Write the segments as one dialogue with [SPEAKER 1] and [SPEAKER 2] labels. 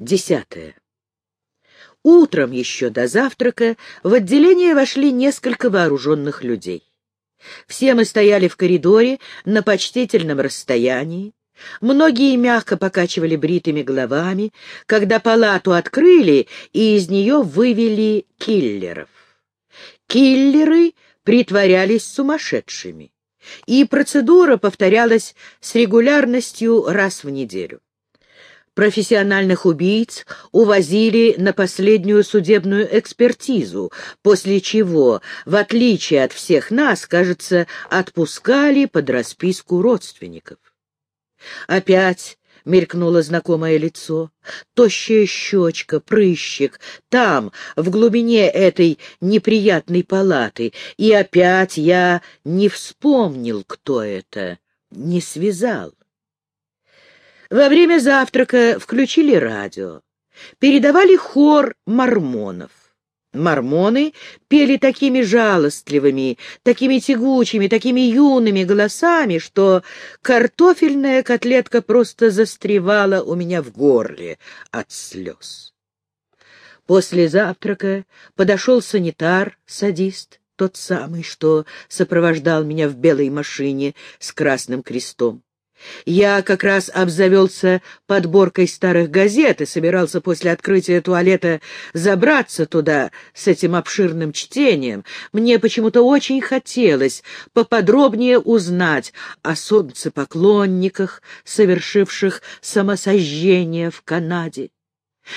[SPEAKER 1] Десятое. Утром еще до завтрака в отделение вошли несколько вооруженных людей. Все мы стояли в коридоре на почтительном расстоянии. Многие мягко покачивали бритыми головами, когда палату открыли и из нее вывели киллеров. Киллеры притворялись сумасшедшими, и процедура повторялась с регулярностью раз в неделю. Профессиональных убийц увозили на последнюю судебную экспертизу, после чего, в отличие от всех нас, кажется, отпускали под расписку родственников. Опять мелькнуло знакомое лицо, тощая щечка, прыщик, там, в глубине этой неприятной палаты, и опять я не вспомнил, кто это, не связал. Во время завтрака включили радио. Передавали хор мормонов. Мормоны пели такими жалостливыми, такими тягучими, такими юными голосами, что картофельная котлетка просто застревала у меня в горле от слез. После завтрака подошел санитар, садист, тот самый, что сопровождал меня в белой машине с красным крестом. Я как раз обзавелся подборкой старых газет и собирался после открытия туалета забраться туда с этим обширным чтением. Мне почему-то очень хотелось поподробнее узнать о солнцепоклонниках, совершивших самосожжение в Канаде.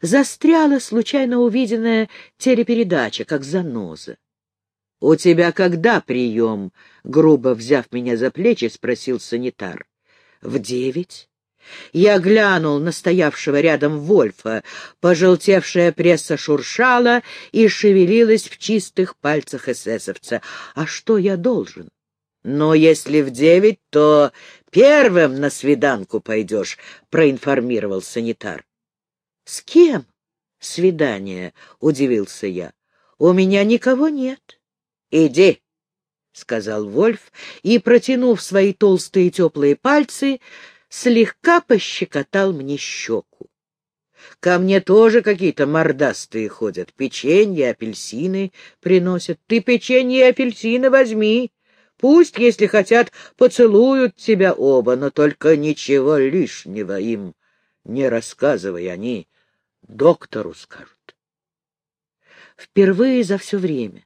[SPEAKER 1] Застряла случайно увиденная телепередача, как заноза. — У тебя когда прием? — грубо взяв меня за плечи, спросил санитар в девять. Я глянул на стоявшего рядом Вольфа. Пожелтевшая пресса шуршала и шевелилась в чистых пальцах эсэсовца. А что я должен? Но если в девять, то первым на свиданку пойдешь, — проинформировал санитар. — С кем свидание? — удивился я. — У меня никого нет. — Иди. — сказал Вольф, и, протянув свои толстые теплые пальцы, слегка пощекотал мне щеку. Ко мне тоже какие-то мордастые ходят, печенье, апельсины приносят. Ты печенье и апельсины возьми. Пусть, если хотят, поцелуют тебя оба, но только ничего лишнего им не рассказывай, они доктору скажут. Впервые за все время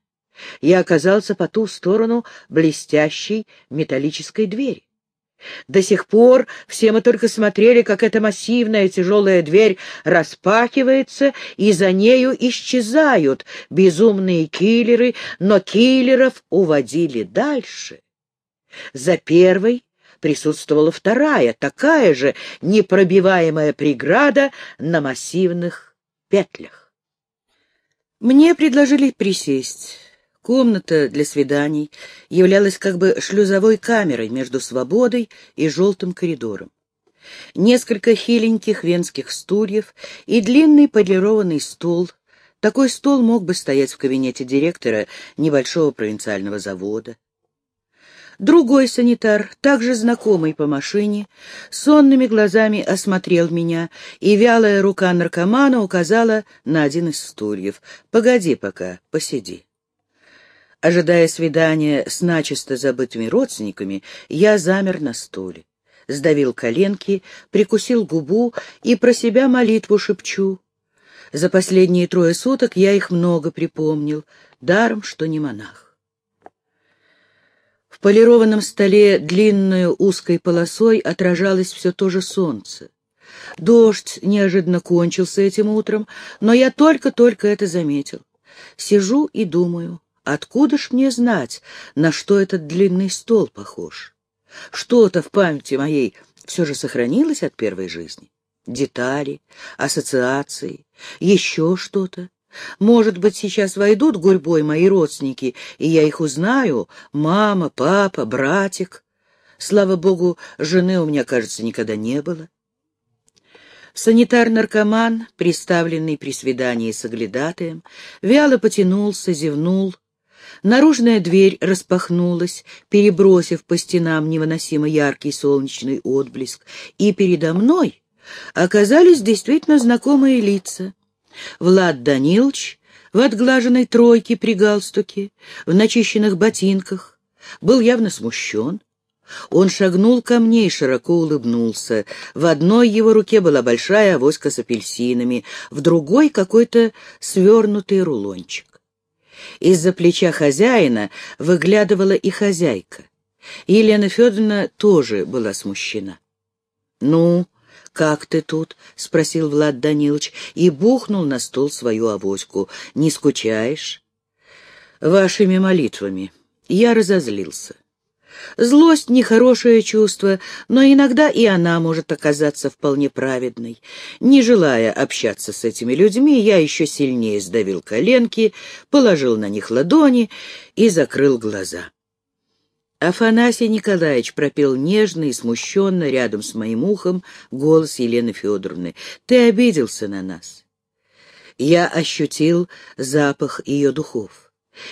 [SPEAKER 1] я оказался по ту сторону блестящей металлической двери. До сих пор все мы только смотрели, как эта массивная тяжелая дверь распахивается, и за нею исчезают безумные киллеры, но киллеров уводили дальше. За первой присутствовала вторая, такая же непробиваемая преграда на массивных петлях. Мне предложили присесть. Комната для свиданий являлась как бы шлюзовой камерой между свободой и желтым коридором. Несколько хиленьких венских стульев и длинный полированный стол. Такой стол мог бы стоять в кабинете директора небольшого провинциального завода. Другой санитар, также знакомый по машине, сонными глазами осмотрел меня, и вялая рука наркомана указала на один из стульев. «Погоди пока, посиди». Ожидая свидания с начисто забытыми родственниками, я замер на стуле, сдавил коленки, прикусил губу и про себя молитву шепчу. За последние трое суток я их много припомнил, даром, что не монах. В полированном столе длинную узкой полосой отражалось все то же солнце. Дождь неожиданно кончился этим утром, но я только-только это заметил. Сижу и думаю, Откуда ж мне знать, на что этот длинный стол похож? Что-то в памяти моей все же сохранилось от первой жизни. Детали, ассоциации, еще что-то. Может быть, сейчас войдут гурьбой мои родственники, и я их узнаю. Мама, папа, братик. Слава богу, жены у меня, кажется, никогда не было. Санитар-наркоман, приставленный при свидании с оглядатаем, вяло потянулся, зевнул, Наружная дверь распахнулась, перебросив по стенам невыносимо яркий солнечный отблеск, и передо мной оказались действительно знакомые лица. Влад Данилович в отглаженной тройке при галстуке, в начищенных ботинках, был явно смущен. Он шагнул ко мне и широко улыбнулся. В одной его руке была большая авоська с апельсинами, в другой — какой-то свернутый рулончик. Из-за плеча хозяина выглядывала и хозяйка. Елена Федоровна тоже была смущена. — Ну, как ты тут? — спросил Влад Данилович и бухнул на стол свою авоську. — Не скучаешь? — Вашими молитвами. Я разозлился. Злость — нехорошее чувство, но иногда и она может оказаться вполне праведной. Не желая общаться с этими людьми, я еще сильнее сдавил коленки, положил на них ладони и закрыл глаза. Афанасий Николаевич пропел нежно и смущенно рядом с моим ухом голос Елены Федоровны. «Ты обиделся на нас». Я ощутил запах ее духов.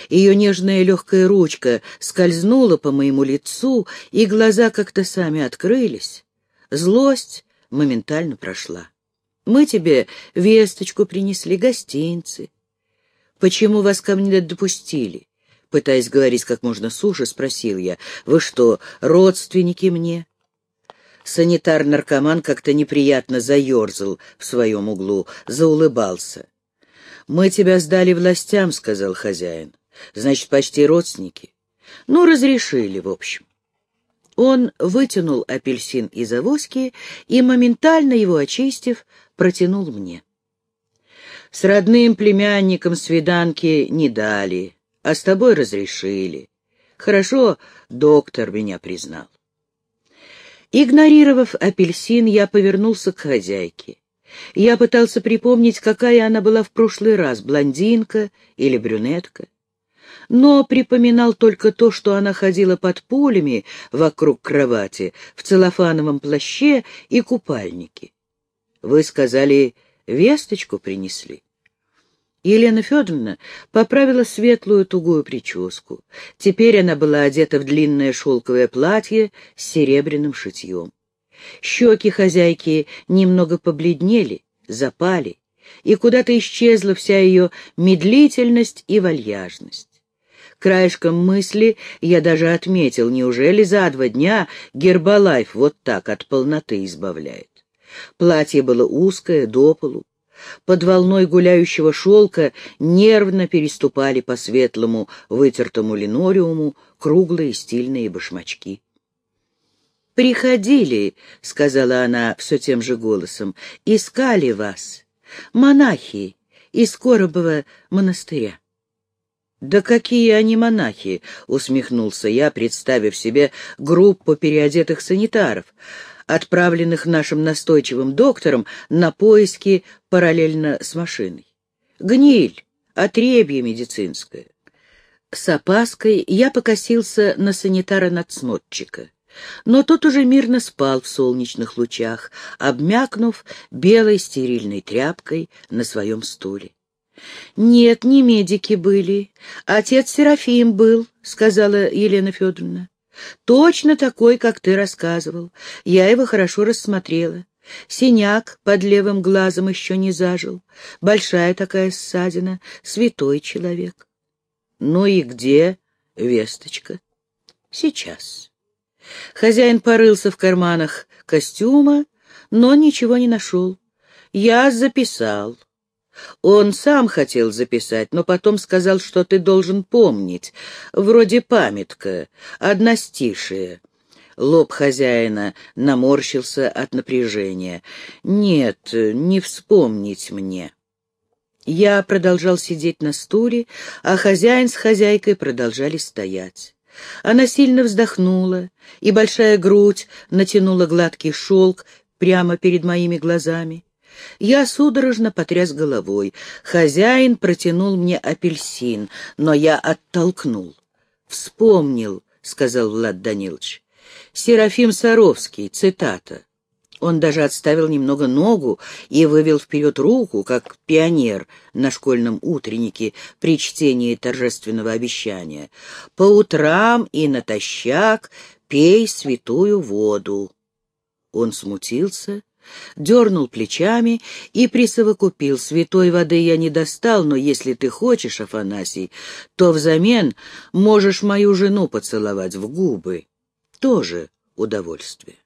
[SPEAKER 1] Ее нежная легкая ручка скользнула по моему лицу, и глаза как-то сами открылись. Злость моментально прошла. «Мы тебе весточку принесли, гостинцы. Почему вас ко мне допустили? Пытаясь говорить как можно суше, спросил я. «Вы что, родственники мне?» Санитар-наркоман как-то неприятно заерзал в своем углу, заулыбался. «Мы тебя сдали властям», — сказал хозяин. «Значит, почти родственники». «Ну, разрешили, в общем». Он вытянул апельсин из авоськи и, моментально его очистив, протянул мне. С родным племянником свиданки не дали, а с тобой разрешили. Хорошо, доктор меня признал. Игнорировав апельсин, я повернулся к хозяйке. Я пытался припомнить, какая она была в прошлый раз, блондинка или брюнетка. Но припоминал только то, что она ходила под пулями вокруг кровати, в целлофановом плаще и купальнике. Вы сказали, весточку принесли? Елена Федоровна поправила светлую тугую прическу. Теперь она была одета в длинное шелковое платье с серебряным шитьем. Щеки хозяйки немного побледнели, запали, и куда-то исчезла вся ее медлительность и вальяжность. Краешком мысли я даже отметил, неужели за два дня Гербалайф вот так от полноты избавляет. Платье было узкое, до полу, под волной гуляющего шелка нервно переступали по светлому вытертому линориуму круглые стильные башмачки. «Приходили», — сказала она все тем же голосом, — «искали вас, монахи из Коробова монастыря». «Да какие они монахи!» — усмехнулся я, представив себе группу переодетых санитаров отправленных нашим настойчивым доктором на поиски параллельно с машиной. Гниль, отребье медицинское. С опаской я покосился на санитара-надсмотрщика. Но тот уже мирно спал в солнечных лучах, обмякнув белой стерильной тряпкой на своем стуле. «Нет, не медики были. Отец Серафим был», — сказала Елена Федоровна. Точно такой, как ты рассказывал. Я его хорошо рассмотрела. Синяк под левым глазом еще не зажил. Большая такая ссадина. Святой человек. Ну и где весточка? Сейчас. Хозяин порылся в карманах костюма, но ничего не нашел. Я записал. Он сам хотел записать, но потом сказал, что ты должен помнить. Вроде памятка, одностишие. Лоб хозяина наморщился от напряжения. «Нет, не вспомнить мне». Я продолжал сидеть на стуле, а хозяин с хозяйкой продолжали стоять. Она сильно вздохнула, и большая грудь натянула гладкий шелк прямо перед моими глазами. Я судорожно потряс головой. Хозяин протянул мне апельсин, но я оттолкнул. «Вспомнил», — сказал Влад Данилович. «Серафим Саровский, цитата». Он даже отставил немного ногу и вывел вперед руку, как пионер на школьном утреннике при чтении торжественного обещания. «По утрам и натощак пей святую воду». Он смутился дернул плечами и присовокупил. «Святой воды я не достал, но если ты хочешь, Афанасий, то взамен можешь мою жену поцеловать в губы. Тоже удовольствие».